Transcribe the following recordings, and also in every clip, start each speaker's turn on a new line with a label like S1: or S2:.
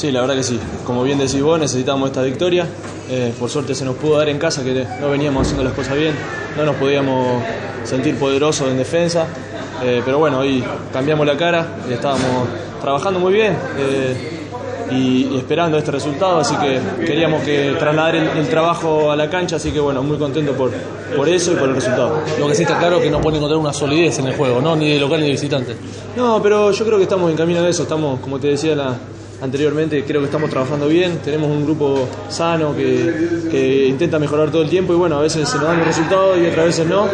S1: Sí, la verdad que sí. Como bien decís vos, necesitábamos esta victoria. Eh, por suerte se nos pudo dar en casa que no veníamos haciendo las cosas bien, no nos podíamos sentir poderosos en defensa. Eh, pero bueno, hoy cambiamos la cara, estábamos trabajando muy bien. Eh, y, esperando este resultado, así que queríamos que trasladar el, trabajo a la cancha, así que bueno, muy contento por, por eso y por el resultado.
S2: Lo que sí está claro es que no pueden encontrar una solidez en el juego, ¿no? ni de local ni de visitante.
S1: No, pero yo creo que estamos en camino de eso, estamos, como te decía anteriormente, creo que estamos trabajando bien, tenemos un grupo sano que, intenta mejorar todo el tiempo y bueno, a veces se nos dan los resultados y otras veces no,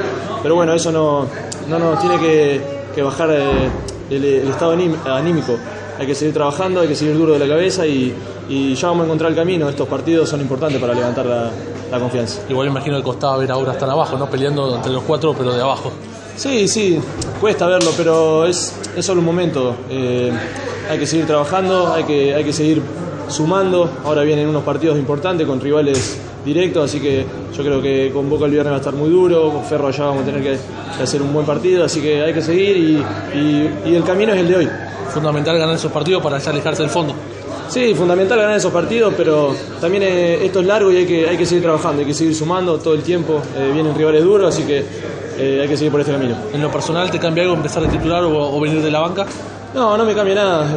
S1: pero bueno, eso no, no nos tiene que, bajar eh, el, el estado anímico hay que seguir trabajando, hay que seguir duro de la cabeza y, ya vamos a encontrar el camino. Estos partidos son importantes para levantar la, confianza.
S2: Igual me imagino que costaba ver ahora están abajo, ¿no? Peleando entre los cuatro, pero de abajo.
S1: Sí, sí, cuesta verlo, pero es, es solo un momento. Eh, hay que seguir trabajando, hay que, hay que seguir sumando. Ahora vienen unos partidos importantes con rivales directos, así que yo creo que con Boca el viernes va a estar muy duro, con Ferro allá vamos a tener que, hacer un buen partido, así que hay que seguir y el camino es el de hoy
S2: fundamental ganar esos partidos para ya alejarse del fondo.
S1: Sí, fundamental ganar esos partidos, pero también eh, esto es largo y hay que, hay que seguir trabajando, hay que seguir sumando todo el tiempo. Eh, vienen rivales duros, así que eh, hay que seguir por este camino.
S2: ¿En lo personal te cambia algo empezar a titular o, venir de la banca?
S1: No, no me cambia nada.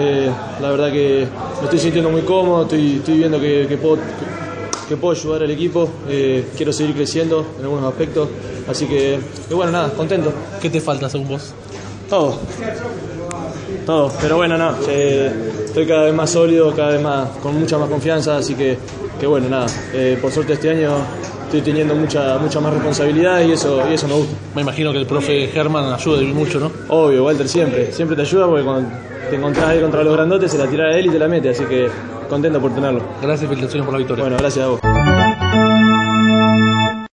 S1: la verdad que me estoy sintiendo muy cómodo, estoy, estoy viendo que, puedo, que, puedo ayudar al equipo. quiero seguir creciendo en algunos aspectos, así que, que bueno, nada, contento.
S2: ¿Qué te falta según vos?
S1: Todo todo. Pero bueno, no, estoy cada vez más sólido, cada vez más, con mucha más confianza, así que, que bueno, nada, eh, por suerte este año estoy teniendo mucha, mucha más responsabilidad y eso, y eso me gusta.
S2: Me imagino que el profe Germán ayuda mucho, ¿no?
S1: Obvio, Walter siempre, siempre te ayuda porque cuando te encontrás ahí contra los grandotes se la tira a él y te la mete, así que contento por tenerlo.
S2: Gracias y felicitaciones por la victoria.
S1: Bueno, gracias a vos.